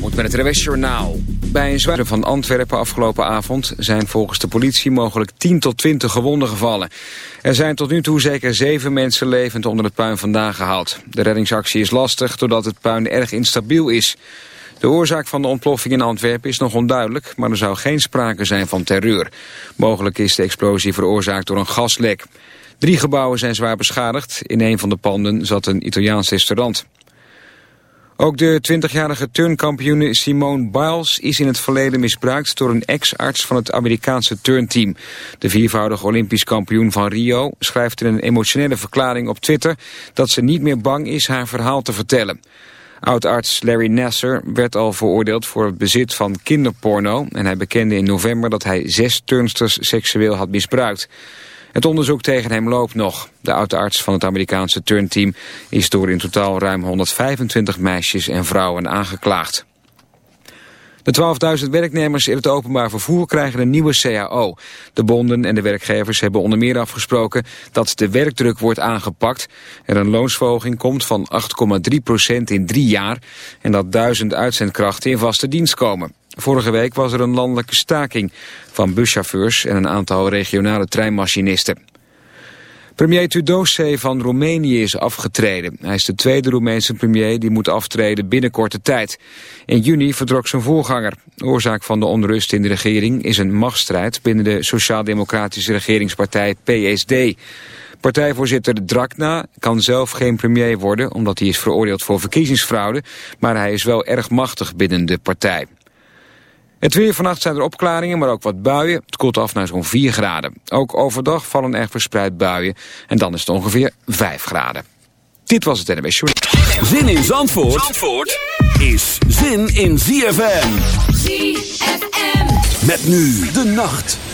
moet met het RWS. Bij een zware van Antwerpen afgelopen avond zijn volgens de politie mogelijk 10 tot 20 gewonden gevallen. Er zijn tot nu toe zeker zeven mensen levend onder het puin vandaan gehaald. De reddingsactie is lastig doordat het puin erg instabiel is. De oorzaak van de ontploffing in Antwerpen is nog onduidelijk, maar er zou geen sprake zijn van terreur. Mogelijk is de explosie veroorzaakt door een gaslek. Drie gebouwen zijn zwaar beschadigd. In een van de panden zat een Italiaans restaurant. Ook de 20-jarige turnkampioene Simone Biles is in het verleden misbruikt door een ex-arts van het Amerikaanse turnteam. De viervoudige Olympisch kampioen van Rio schrijft in een emotionele verklaring op Twitter dat ze niet meer bang is haar verhaal te vertellen. Oudarts Larry Nasser werd al veroordeeld voor het bezit van kinderporno en hij bekende in november dat hij zes turnsters seksueel had misbruikt. Het onderzoek tegen hem loopt nog. De oude arts van het Amerikaanse turnteam is door in totaal ruim 125 meisjes en vrouwen aangeklaagd. De 12.000 werknemers in het openbaar vervoer krijgen een nieuwe CAO. De bonden en de werkgevers hebben onder meer afgesproken dat de werkdruk wordt aangepakt. Er een loonsverhoging komt van 8,3% in drie jaar en dat duizend uitzendkrachten in vaste dienst komen. Vorige week was er een landelijke staking van buschauffeurs en een aantal regionale treinmachinisten. Premier Tudose van Roemenië is afgetreden. Hij is de tweede Roemeense premier die moet aftreden binnen korte tijd. In juni vertrok zijn voorganger. oorzaak van de onrust in de regering is een machtsstrijd binnen de sociaal-democratische regeringspartij PSD. Partijvoorzitter Drakna kan zelf geen premier worden omdat hij is veroordeeld voor verkiezingsfraude, maar hij is wel erg machtig binnen de partij. Het weer vannacht zijn er opklaringen, maar ook wat buien. Het koelt af naar zo'n 4 graden. Ook overdag vallen er verspreid buien. En dan is het ongeveer 5 graden. Dit was het NWS Short. Zin in Zandvoort, Zandvoort is zin in ZFM. ZFM. Met nu de nacht.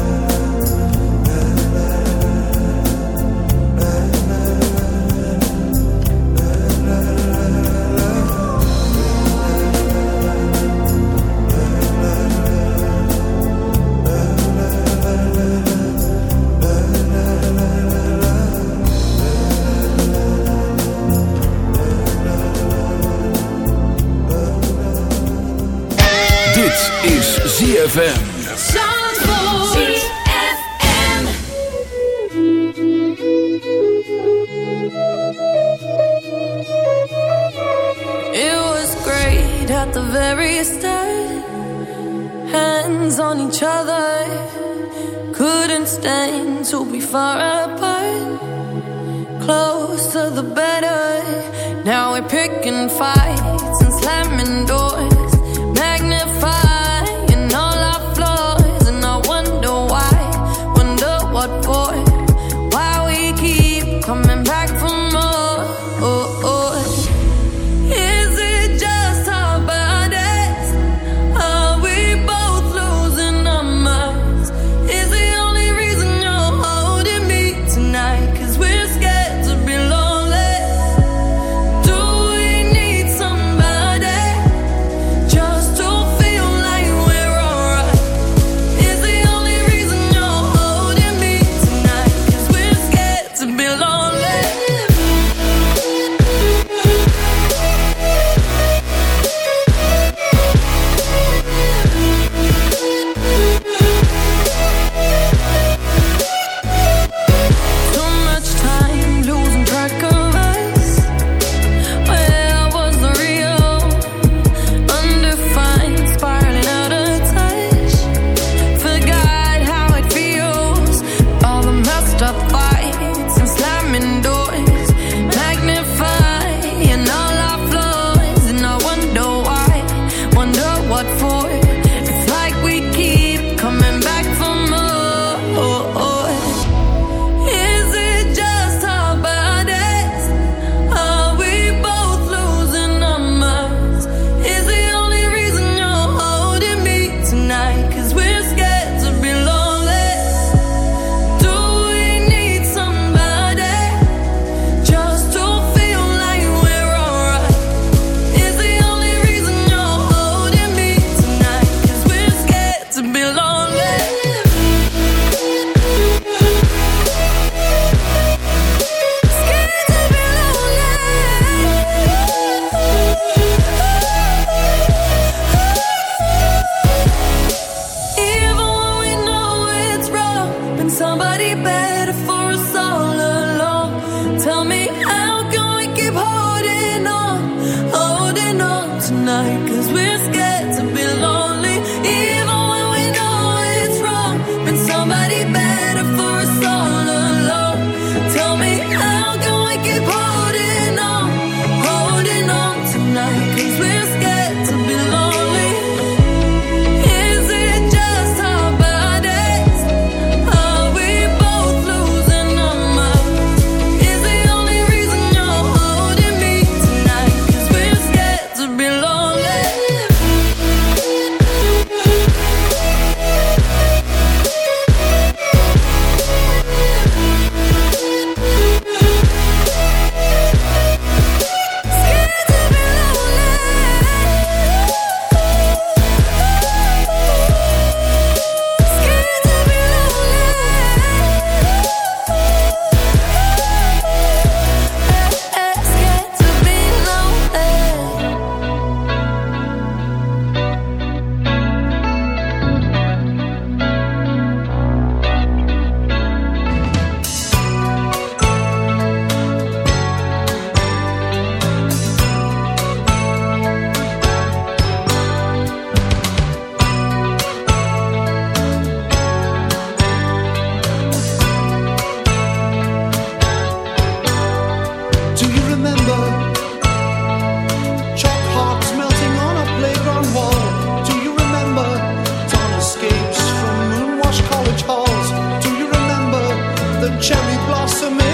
cherry blossoming.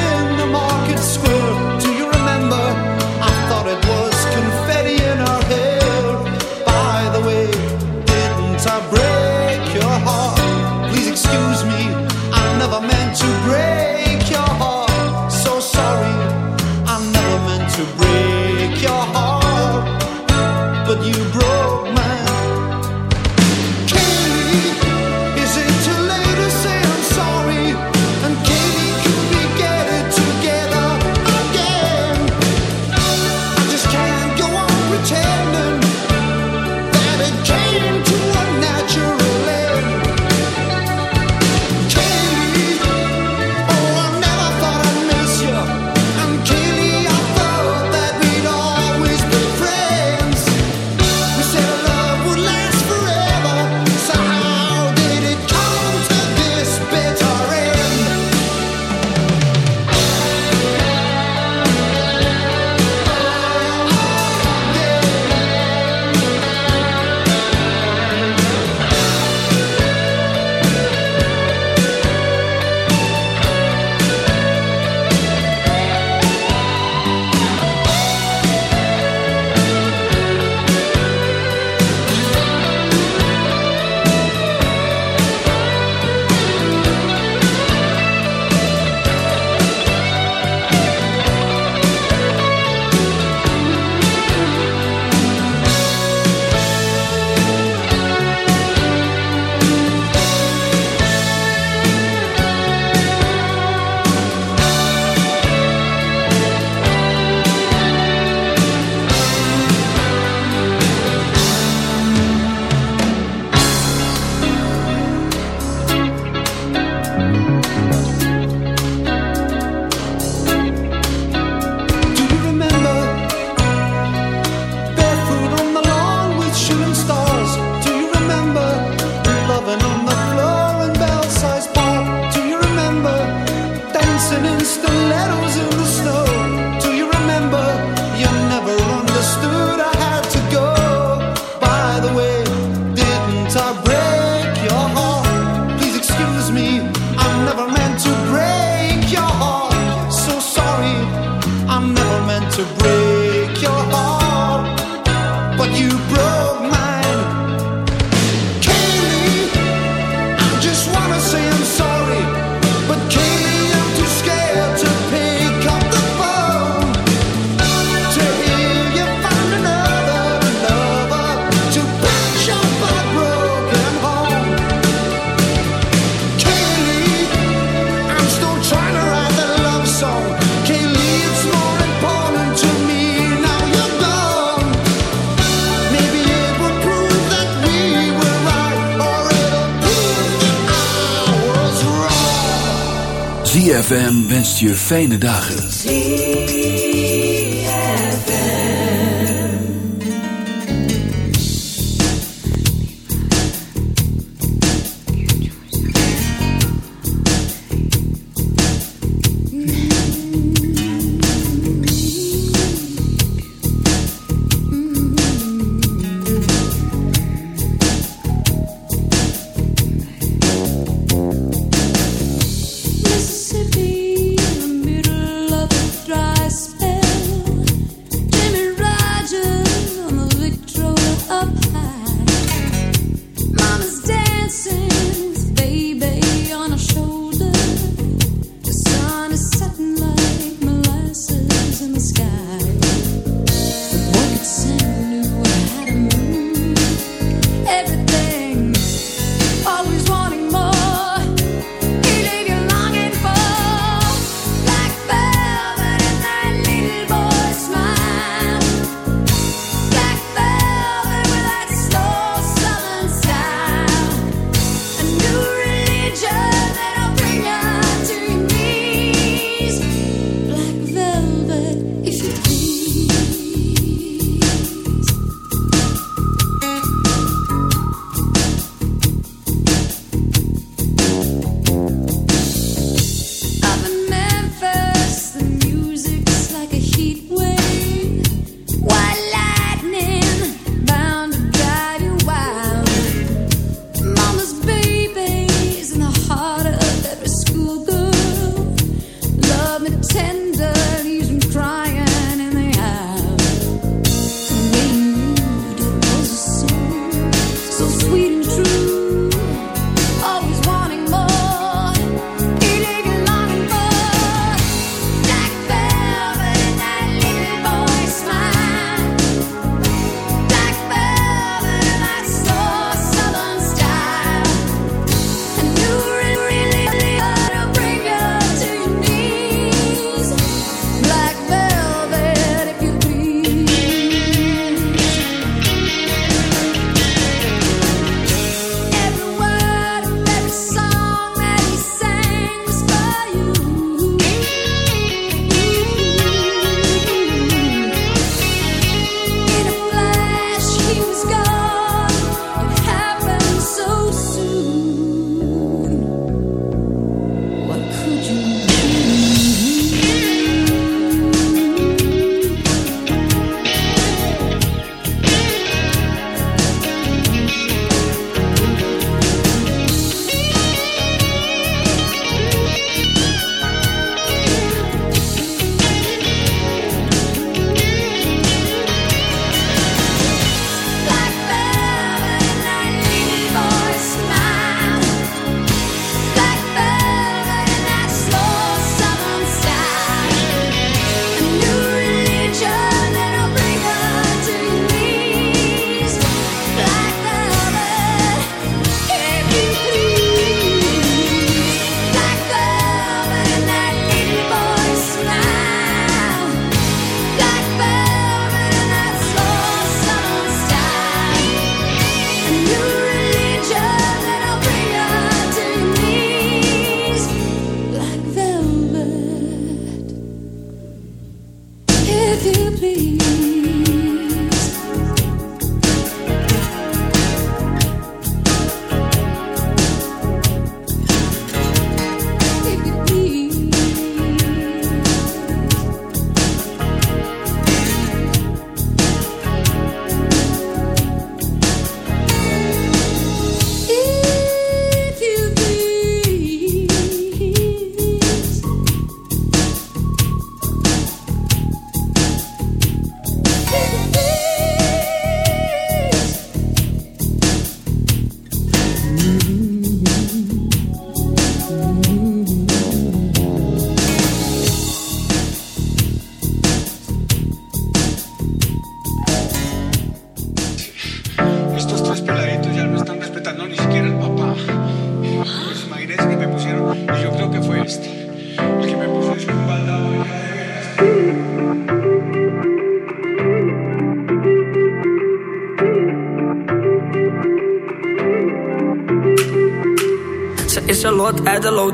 Je fijne dagen.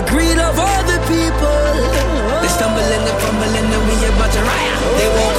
the greed of other people. They stumbling and fumbling and we about to riot. They won't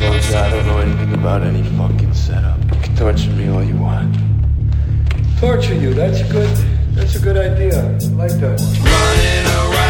notice I don't know anything about any fucking setup. You can torture me all you want. Torture you? That's a good. That's a good idea. I like that. Running around.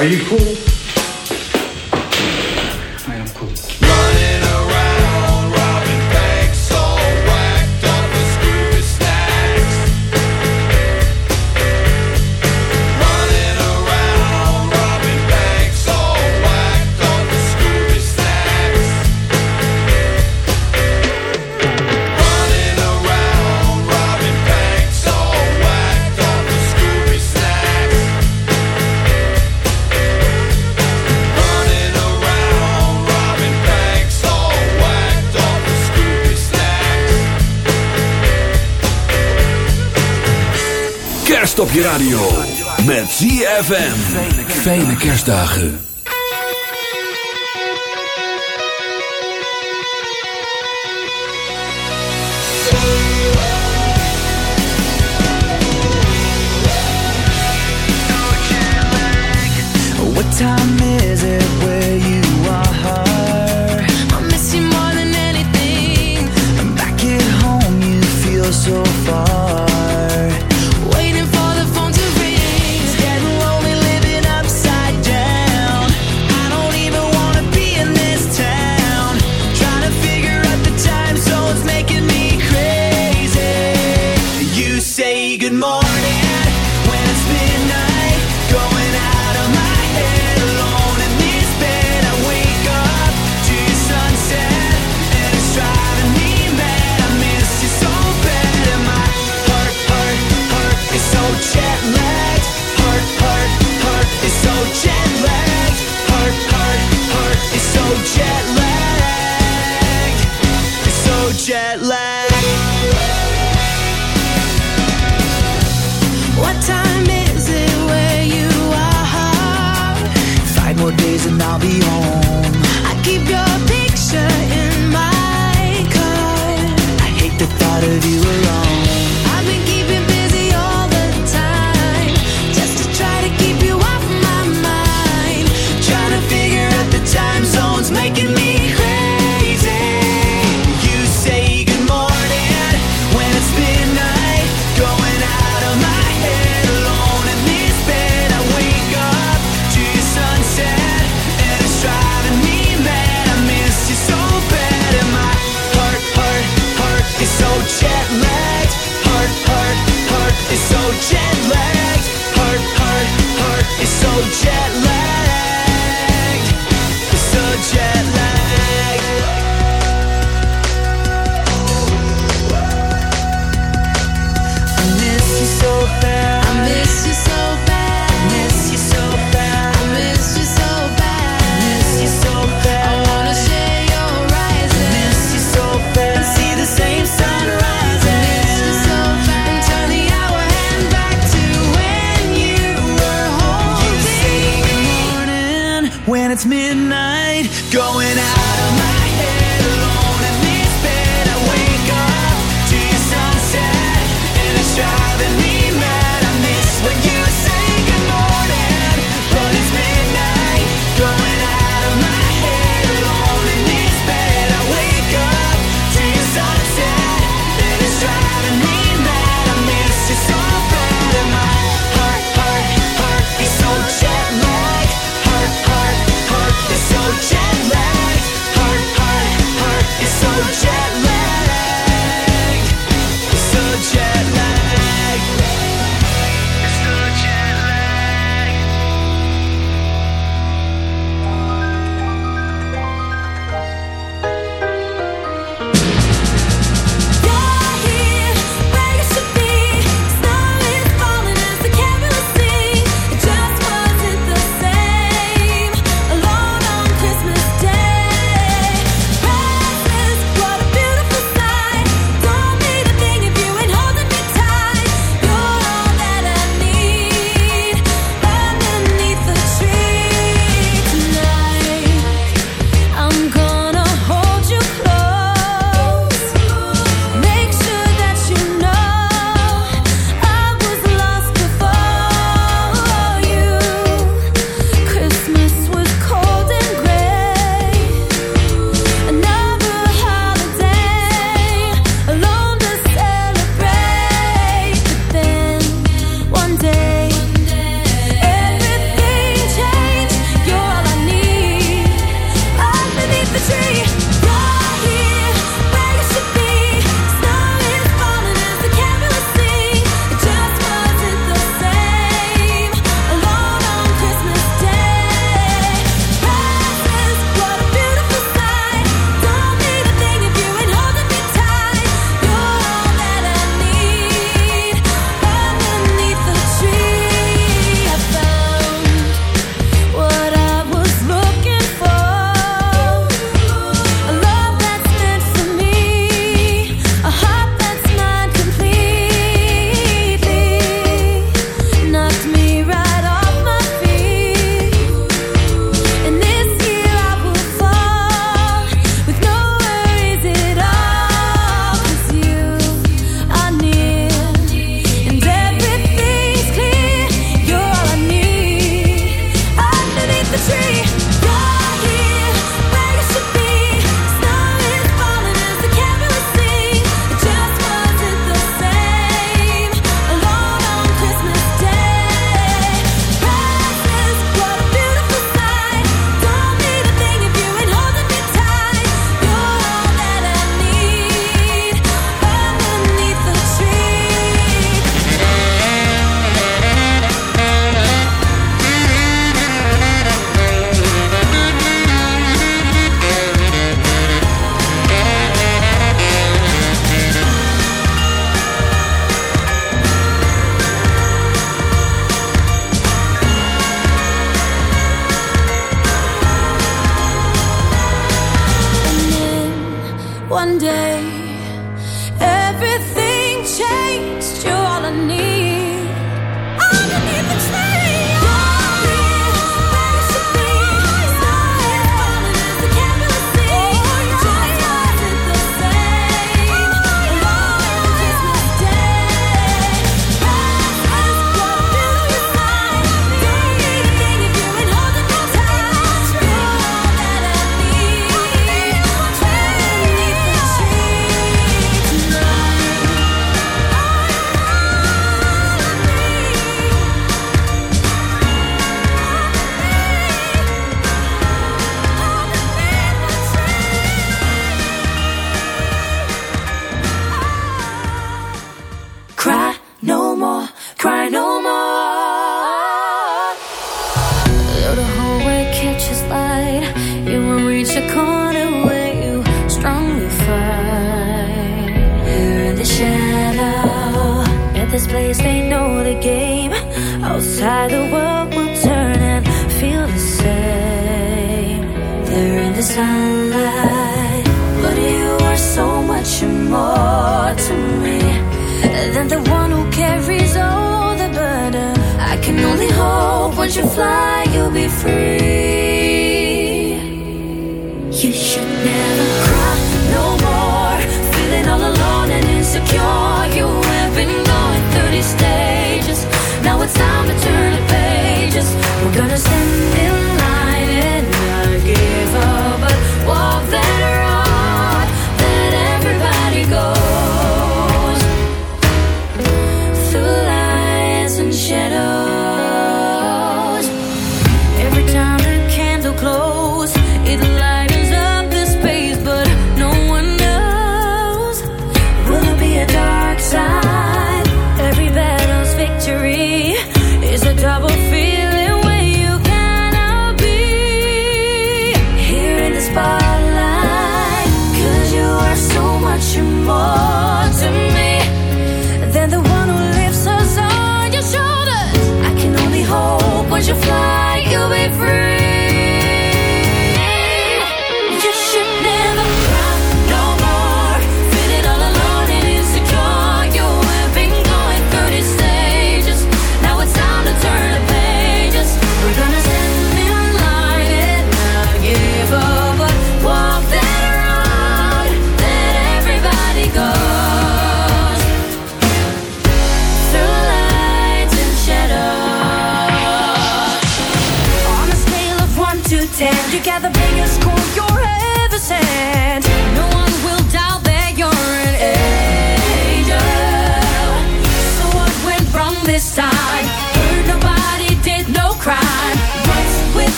Are you cool? op je radio. Met ZFM. Fijne kerstdagen. What time is it?